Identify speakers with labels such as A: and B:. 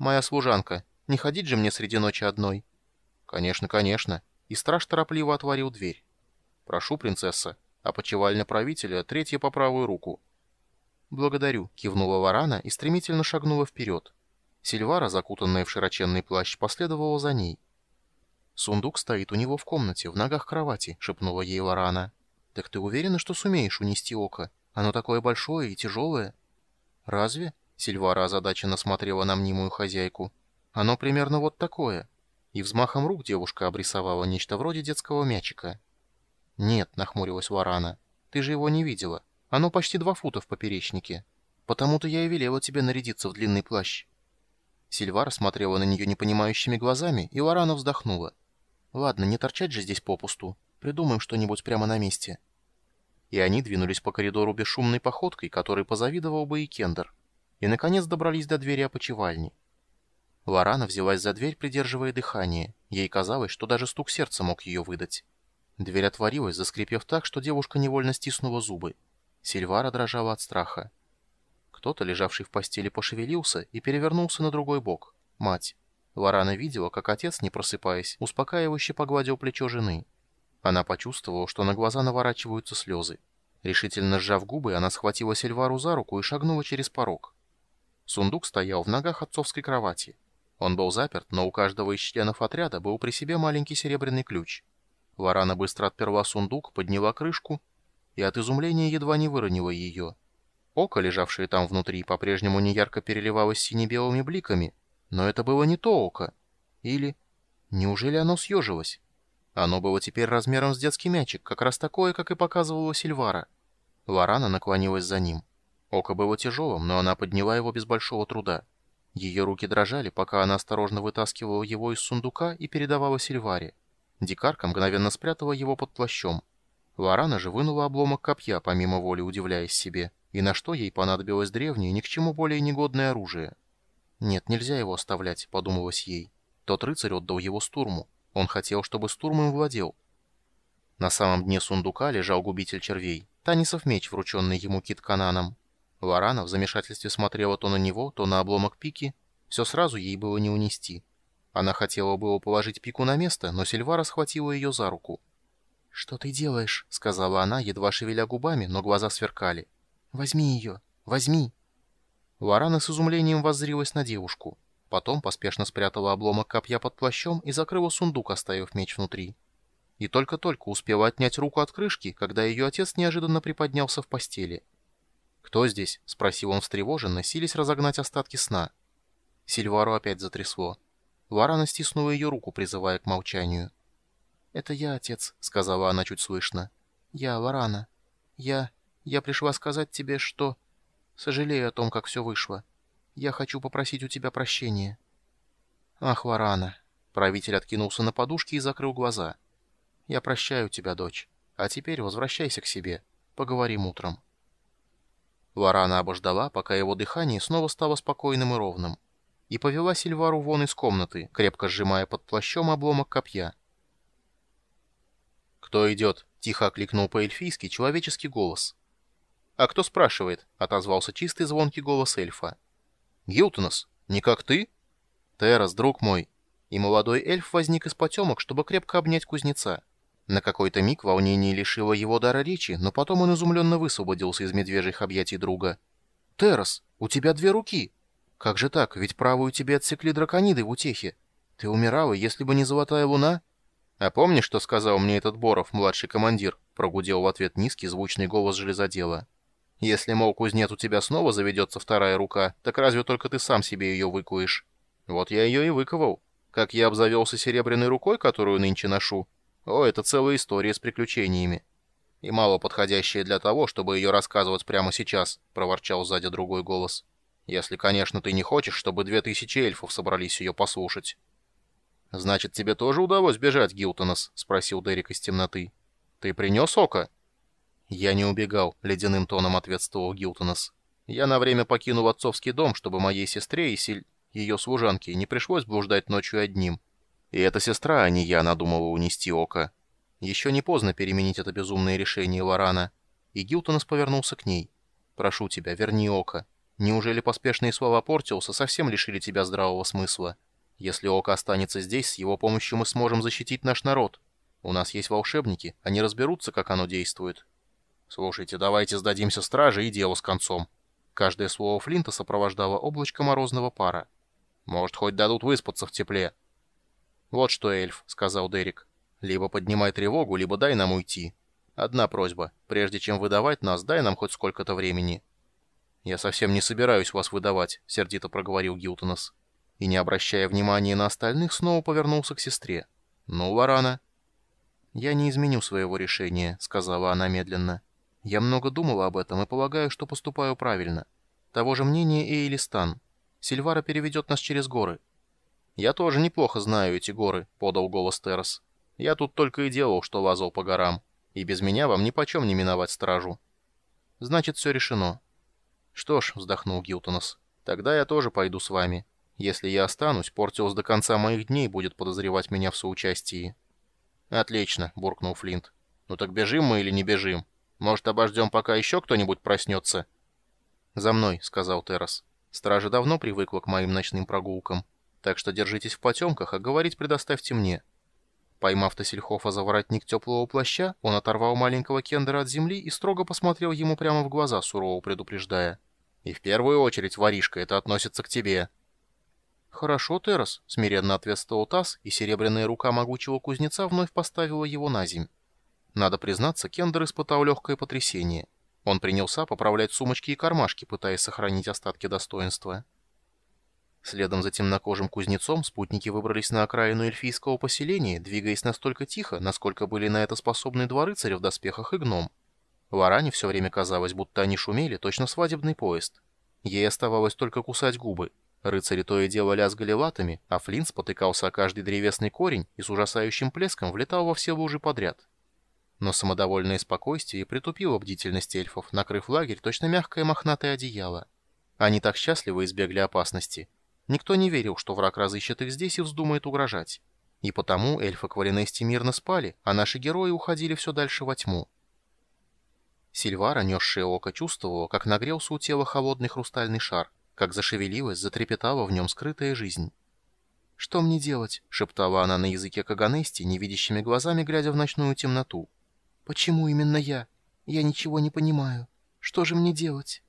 A: «Моя служанка, не ходить же мне среди ночи одной?» «Конечно, конечно». И страж торопливо отворил дверь. «Прошу, принцесса, а почевальня правителя третья по правую руку». «Благодарю», — кивнула Варана и стремительно шагнула вперед. Сильвара, закутанная в широченный плащ, последовала за ней. «Сундук стоит у него в комнате, в ногах кровати», — шепнула ей Варана. «Так ты уверена, что сумеешь унести око? Оно такое большое и тяжелое». «Разве?» — Сильвара озадаченно смотрела на мнимую хозяйку. «Оно примерно вот такое». И взмахом рук девушка обрисовала нечто вроде детского мячика. «Нет», — нахмурилась Варана, — «ты же его не видела. Оно почти два фута в поперечнике. Потому-то я и велела тебе нарядиться в длинный плащ». Сильвара смотрела на нее непонимающими глазами, и Варана вздохнула. «Ладно, не торчать же здесь попусту. Придумаем что-нибудь прямо на месте». И они двинулись по коридору бесшумной походкой, которой позавидовал бы и Кендер. И, наконец, добрались до двери опочивальни. Варана взялась за дверь, придерживая дыхание. Ей казалось, что даже стук сердца мог ее выдать. Дверь отворилась, заскрипев так, что девушка невольно стиснула зубы. Сильвара дрожала от страха. Кто-то, лежавший в постели, пошевелился и перевернулся на другой бок. Мать. Варана видела, как отец, не просыпаясь, успокаивающе погладил плечо жены. Она почувствовала, что на глаза наворачиваются слезы. Решительно сжав губы, она схватила Сильвару за руку и шагнула через порог. Сундук стоял в ногах отцовской кровати. Он был заперт, но у каждого из членов отряда был при себе маленький серебряный ключ. Варана быстро отперла сундук, подняла крышку и от изумления едва не выронила ее. Око, лежавшее там внутри, по-прежнему неярко переливалось сине-белыми бликами, но это было не то око. Или... Неужели оно съежилось? Оно было теперь размером с детский мячик, как раз такое, как и показывала Сильвара. Варана наклонилась за ним. Око было тяжелым, но она подняла его без большого труда. Ее руки дрожали, пока она осторожно вытаскивала его из сундука и передавала Сильваре. Дикарка мгновенно спрятала его под плащом. Лорана же вынула обломок копья, помимо воли удивляясь себе, и на что ей понадобилось древнее, ни к чему более негодное оружие. «Нет, нельзя его оставлять», — подумалось ей. Тот рыцарь отдал его Стурму. Он хотел, чтобы Стурм им владел. На самом дне сундука лежал губитель червей, Танисов меч, врученный ему Кит Кананом. Лорана в замешательстве смотрела то на него, то на обломок пики. Все сразу ей было не унести. Она хотела было положить пику на место, но Сильвара схватила ее за руку. «Что ты делаешь?» — сказала она, едва шевеля губами, но глаза сверкали. «Возьми ее! Возьми!» Варана с изумлением воззрилась на девушку. Потом поспешно спрятала обломок копья под плащом и закрыла сундук, оставив меч внутри. И только-только успела отнять руку от крышки, когда ее отец неожиданно приподнялся в постели. «Кто здесь?» — спросил он встревоженно, силясь разогнать остатки сна. Сильвару опять затрясло. Варана стиснула ее руку, призывая к молчанию. «Это я, отец», — сказала она чуть слышно. «Я, Варана. Я... я пришла сказать тебе, что... Сожалею о том, как все вышло. Я хочу попросить у тебя прощения». «Ах, Варана!» Правитель откинулся на подушке и закрыл глаза. «Я прощаю тебя, дочь. А теперь возвращайся к себе. Поговорим утром». Варана обождала, пока его дыхание снова стало спокойным и ровным и повела Сильвару вон из комнаты, крепко сжимая под плащом обломок копья. «Кто идет?» — тихо окликнул по-эльфийски человеческий голос. «А кто спрашивает?» — отозвался чистый звонкий голос эльфа. «Гилтонос, не как ты?» «Террас, друг мой». И молодой эльф возник из потемок, чтобы крепко обнять кузнеца. На какой-то миг волнение лишило его дара речи, но потом он изумленно высвободился из медвежьих объятий друга. «Террас, у тебя две руки!» «Как же так? Ведь правую тебе отсекли дракониды в утехе. Ты умирала, если бы не золотая луна?» «А помнишь, что сказал мне этот Боров, младший командир?» Прогудел в ответ низкий звучный голос железодела. «Если, мол, кузнец у тебя снова заведется вторая рука, так разве только ты сам себе ее выкуешь?» «Вот я ее и выковал. Как я обзавелся серебряной рукой, которую нынче ношу? О, это целая история с приключениями. И мало подходящая для того, чтобы ее рассказывать прямо сейчас», — проворчал сзади другой голос. Если, конечно, ты не хочешь, чтобы две тысячи эльфов собрались ее послушать. «Значит, тебе тоже удалось бежать, Гилтонос?» — спросил Дерек из темноты. «Ты принес око?» «Я не убегал», — ледяным тоном ответствовал Гилтонос. «Я на время покинул отцовский дом, чтобы моей сестре и силь... ее служанке не пришлось блуждать ночью одним. И эта сестра, а не я, надумала унести око. Еще не поздно переменить это безумное решение Лорана». И Гилтонос повернулся к ней. «Прошу тебя, верни око. Неужели поспешные слова Портиуса совсем лишили тебя здравого смысла? Если Ока останется здесь, с его помощью мы сможем защитить наш народ. У нас есть волшебники, они разберутся, как оно действует. Слушайте, давайте сдадимся страже и дело с концом. Каждое слово Флинта сопровождало облачко морозного пара. Может, хоть дадут выспаться в тепле. «Вот что, эльф», — сказал Дерек. «Либо поднимай тревогу, либо дай нам уйти. Одна просьба. Прежде чем выдавать нас, дай нам хоть сколько-то времени». «Я совсем не собираюсь вас выдавать», — сердито проговорил Гилтонос. И, не обращая внимания на остальных, снова повернулся к сестре. «Ну, Варана?» «Я не изменю своего решения», — сказала она медленно. «Я много думала об этом и полагаю, что поступаю правильно. Того же мнения и Элистан. Сильвара переведет нас через горы». «Я тоже неплохо знаю эти горы», — подал голос Террас. «Я тут только и делал, что лазал по горам. И без меня вам нипочем не миновать стражу». «Значит, все решено». «Что ж», — вздохнул Гилтонос, — «тогда я тоже пойду с вами. Если я останусь, Портиус до конца моих дней будет подозревать меня в соучастии». «Отлично», — буркнул Флинт. «Ну так бежим мы или не бежим? Может, обождем, пока еще кто-нибудь проснется?» «За мной», — сказал Террас. «Стража давно привыкла к моим ночным прогулкам, так что держитесь в потемках, а говорить предоставьте мне». Поймав Тассельхофа за воротник теплого плаща, он оторвал маленького Кендера от земли и строго посмотрел ему прямо в глаза, сурово предупреждая. «И в первую очередь, воришка, это относится к тебе». «Хорошо, Террас», — смиренно ответствовал Тасс, и серебряная рука могучего кузнеца вновь поставила его на земь. Надо признаться, Кендер испытал легкое потрясение. Он принялся поправлять сумочки и кармашки, пытаясь сохранить остатки достоинства. Следом за темнокожим кузнецом спутники выбрались на окраину эльфийского поселения, двигаясь настолько тихо, насколько были на это способны два рыцаря в доспехах и гном. Лоране все время казалось, будто они шумели, точно свадебный поезд. Ей оставалось только кусать губы. Рыцари то и дело лязгали латами, а Флинт спотыкался о каждый древесный корень и с ужасающим плеском влетал во все лужи подряд. Но самодовольное спокойствие притупило бдительность эльфов, накрыв лагерь точно мягкое мохнатое одеяло. Они так счастливо избегли опасности — Никто не верил, что враг разыщет их здесь и вздумает угрожать. И потому эльфы Квалинести мирно спали, а наши герои уходили все дальше во тьму. Сильвара, несшая око, чувствовала, как нагрелся у тела холодный хрустальный шар, как зашевелилась, затрепетала в нем скрытая жизнь. «Что мне делать?» — шептала она на языке Каганести, невидящими глазами глядя в ночную темноту. «Почему именно я? Я ничего не понимаю. Что же мне делать?»